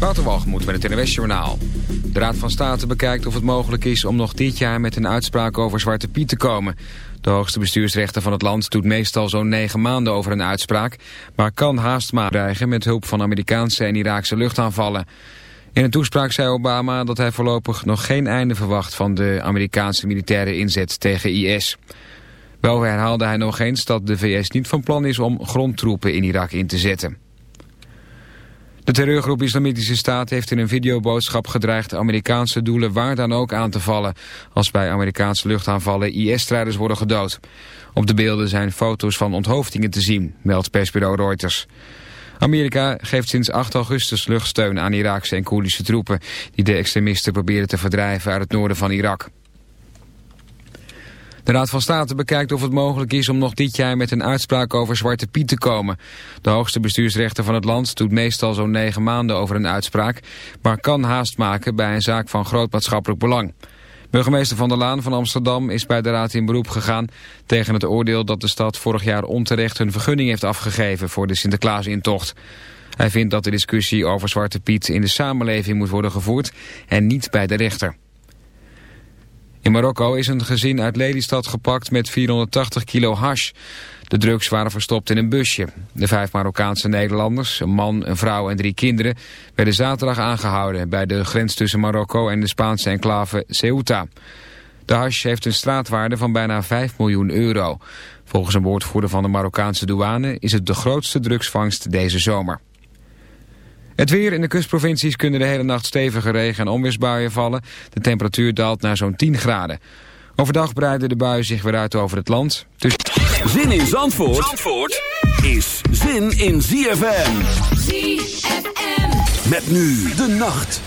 Waterwalgemoed met het NWS Journaal. De Raad van State bekijkt of het mogelijk is om nog dit jaar met een uitspraak over Zwarte Piet te komen. De hoogste bestuursrechter van het land doet meestal zo'n negen maanden over een uitspraak... maar kan haast krijgen met hulp van Amerikaanse en Iraakse luchtaanvallen. In een toespraak zei Obama dat hij voorlopig nog geen einde verwacht... van de Amerikaanse militaire inzet tegen IS. Wel herhaalde hij nog eens dat de VS niet van plan is om grondtroepen in Irak in te zetten. De terreurgroep Islamitische Staat heeft in een videoboodschap gedreigd Amerikaanse doelen waar dan ook aan te vallen als bij Amerikaanse luchtaanvallen IS-strijders worden gedood. Op de beelden zijn foto's van onthoofdingen te zien, meldt persbureau Reuters. Amerika geeft sinds 8 augustus luchtsteun aan Iraakse en Koerdische troepen die de extremisten proberen te verdrijven uit het noorden van Irak. De Raad van State bekijkt of het mogelijk is om nog dit jaar met een uitspraak over Zwarte Piet te komen. De hoogste bestuursrechter van het land doet meestal zo'n negen maanden over een uitspraak, maar kan haast maken bij een zaak van groot maatschappelijk belang. Burgemeester Van der Laan van Amsterdam is bij de Raad in beroep gegaan tegen het oordeel dat de stad vorig jaar onterecht hun vergunning heeft afgegeven voor de Sinterklaasintocht. Hij vindt dat de discussie over Zwarte Piet in de samenleving moet worden gevoerd en niet bij de rechter. In Marokko is een gezin uit Lelystad gepakt met 480 kilo hash. De drugs waren verstopt in een busje. De vijf Marokkaanse Nederlanders, een man, een vrouw en drie kinderen... werden zaterdag aangehouden bij de grens tussen Marokko en de Spaanse enclave Ceuta. De hash heeft een straatwaarde van bijna 5 miljoen euro. Volgens een woordvoerder van de Marokkaanse douane is het de grootste drugsvangst deze zomer. Het weer in de kustprovincies kunnen de hele nacht stevige regen- en onweersbuien vallen. De temperatuur daalt naar zo'n 10 graden. Overdag breiden de buien zich weer uit over het land. Dus... Zin in Zandvoort, Zandvoort is zin in ZFM. ZFM. Met nu de nacht.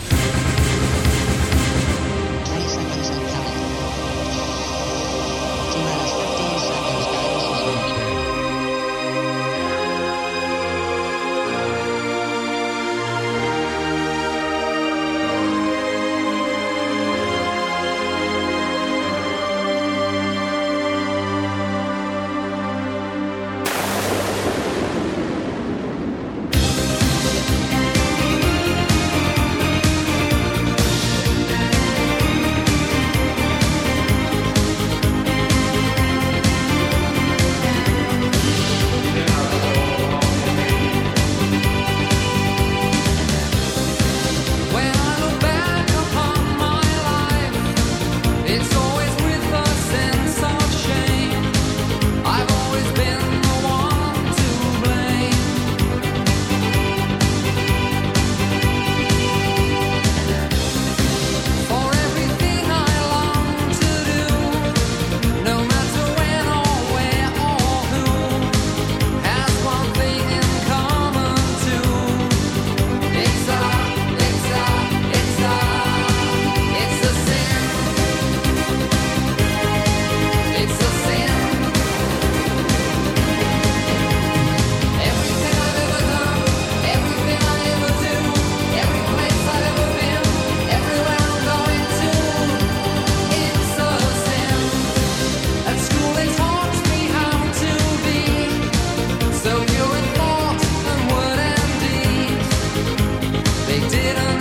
They didn't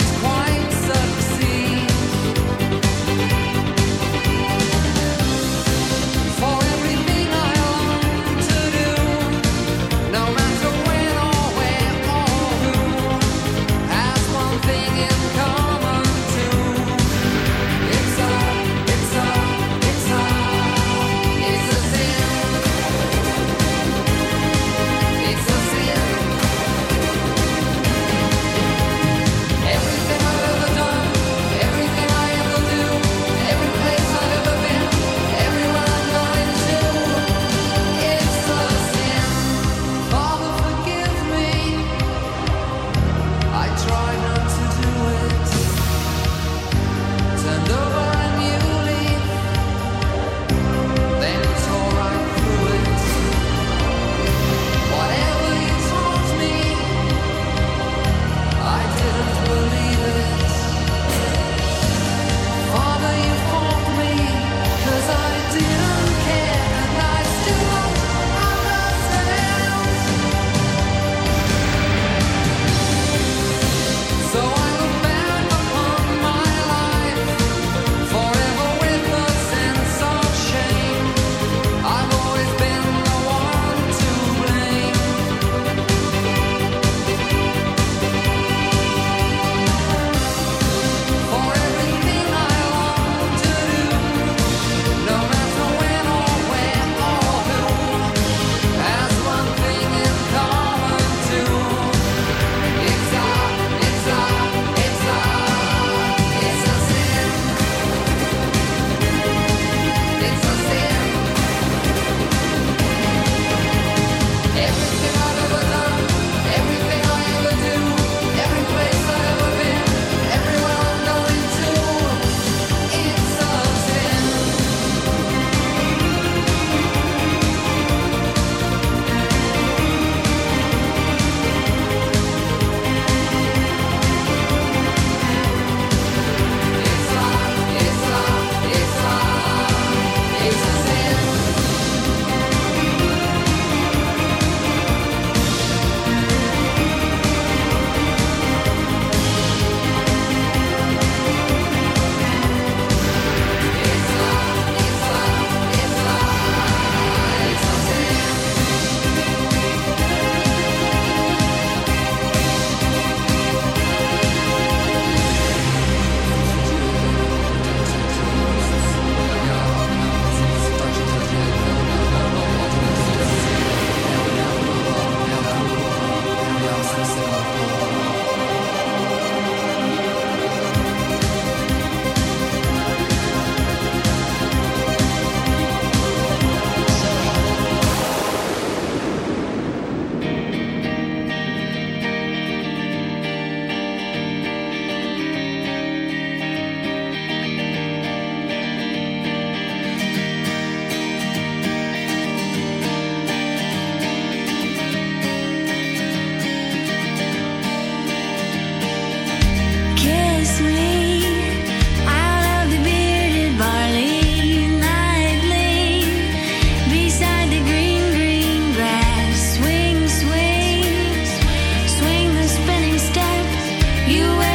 and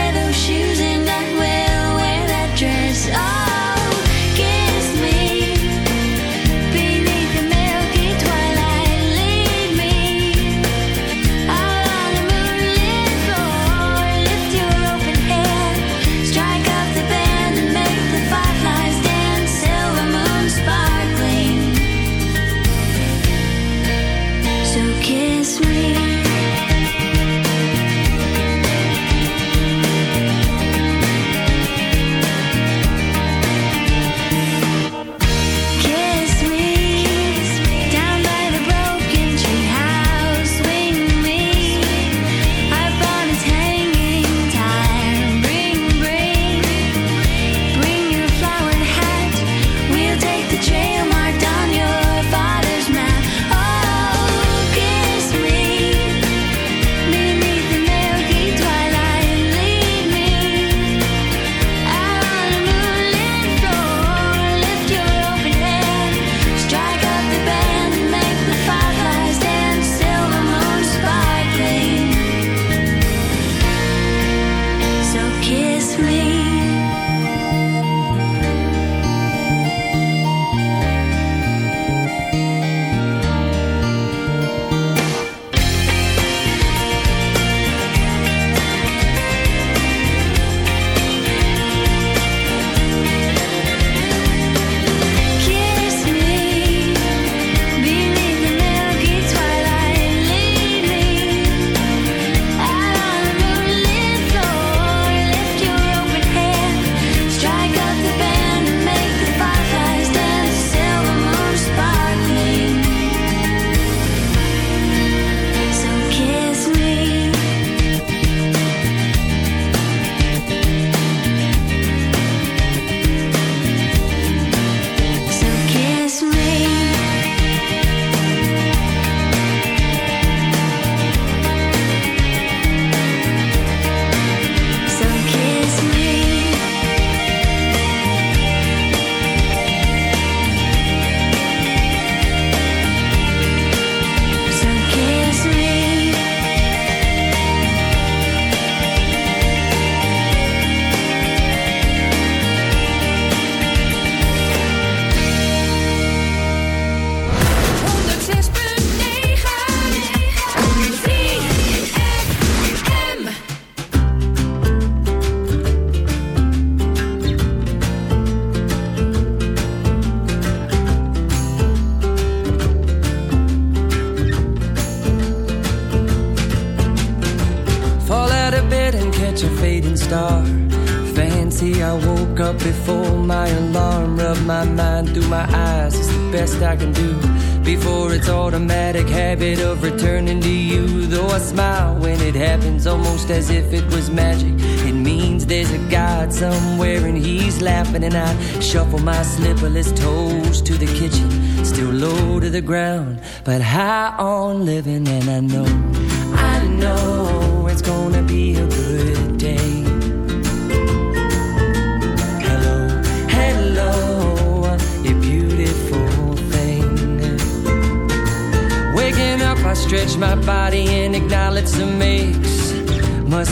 I shuffle my slipperless toes to the kitchen, still low to the ground, but high on living. And I know,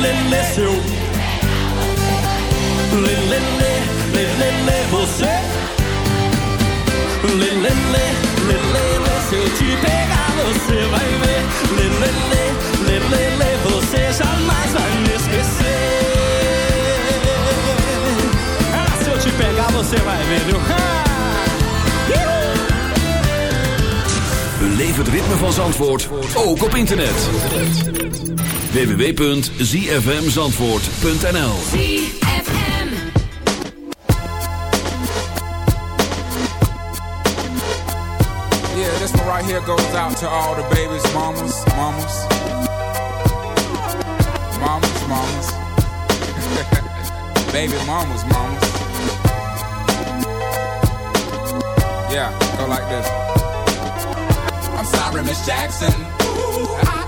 lelele, seu Lelele, lelele, você. Lelele, lelele, se eu te pegar você vai ver. Lelele, lelele, você jamais vai me esquecer. Ah, se eu te pegar você vai ver, viu? Beleef ritme van Zandvoort, ook op internet. www.zfmzandvoort.nl Yeah, this one right here goes out to all the babies, mamas, mamas. Mamas, mamas. Baby mamas, mamas. Yeah, go like this. I'm sorry, Miss Jackson. Ooh, I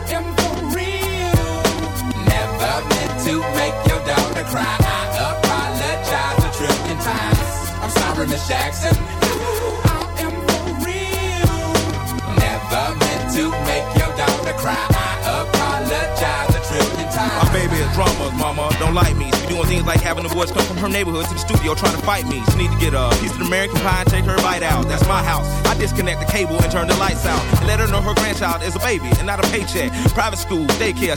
to make your daughter cry. I apologize a trillion times. I'm sorry, Miss Jackson. Ooh, I am for real. Never meant to make your daughter cry. I apologize a trillion times. My baby is drama, mama. Don't like me. She be doing things like having the boys come from her neighborhood to the studio trying to fight me. She need to get a piece of American pie and take her bite out. That's my house. I disconnect the cable and turn the lights out. And let her know her grandchild is a baby and not a paycheck. Private school, daycare,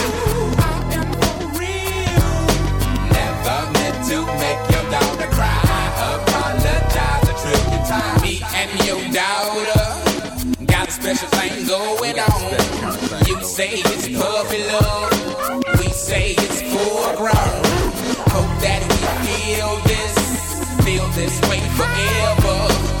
To make your daughter cry. I apologize a trillion times. Me and your daughter got a special thing going on. You say it's puppy love. We say it's full grown. Hope that we feel this, feel this way forever.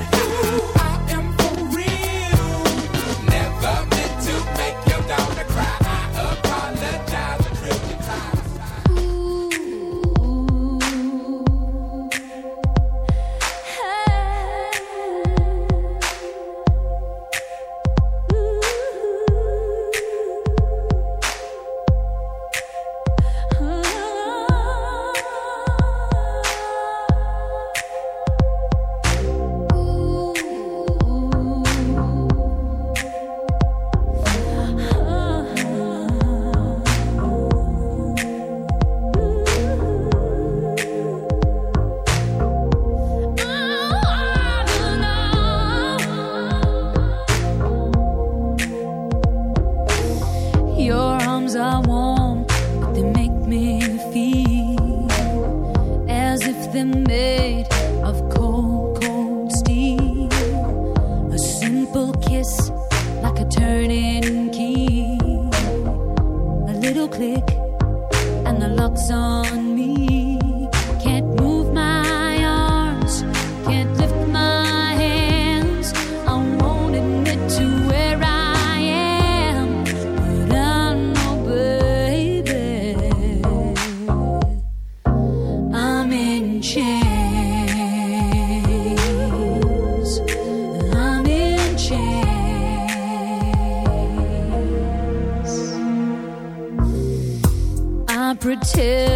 Click, and the lock's on I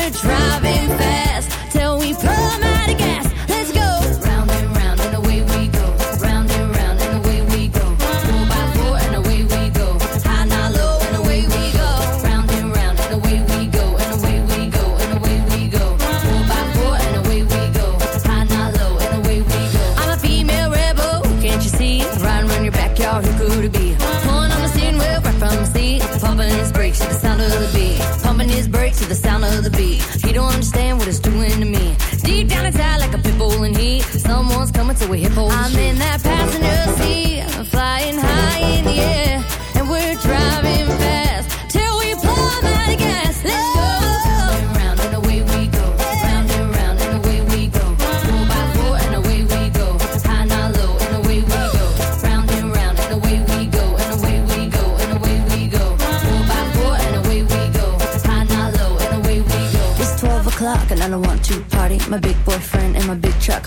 we're driving fast. with hippos. I'm in that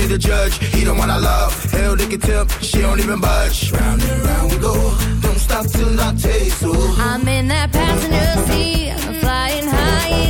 to the judge. He don't one I love. Hell, they can tip. She don't even budge. Round and round we go. Don't stop till I taste. Oh. I'm in that passenger seat. I'm flying high.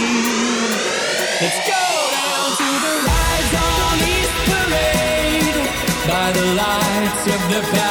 lights of the past.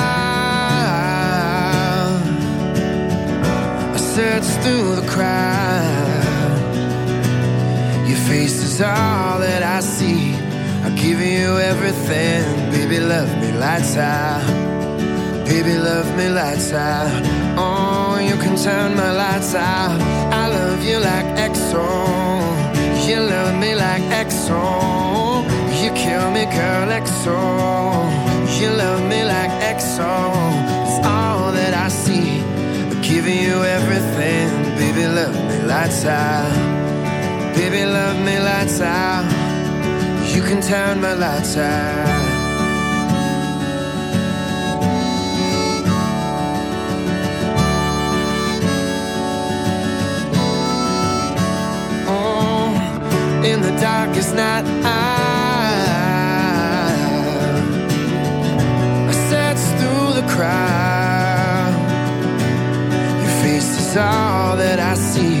I search through the crowd. Your face is all that I see. I'll give you everything. Baby, love me lights out. Baby, love me lights out. Oh, you can turn my lights out. I love you like XO. You love me like XO. You kill me, girl, XO. You love me like XO. Lights out. Baby, love me lights out. You can turn my lights out. Oh, in the darkest night. I search through the crowd. Your face is all that I see.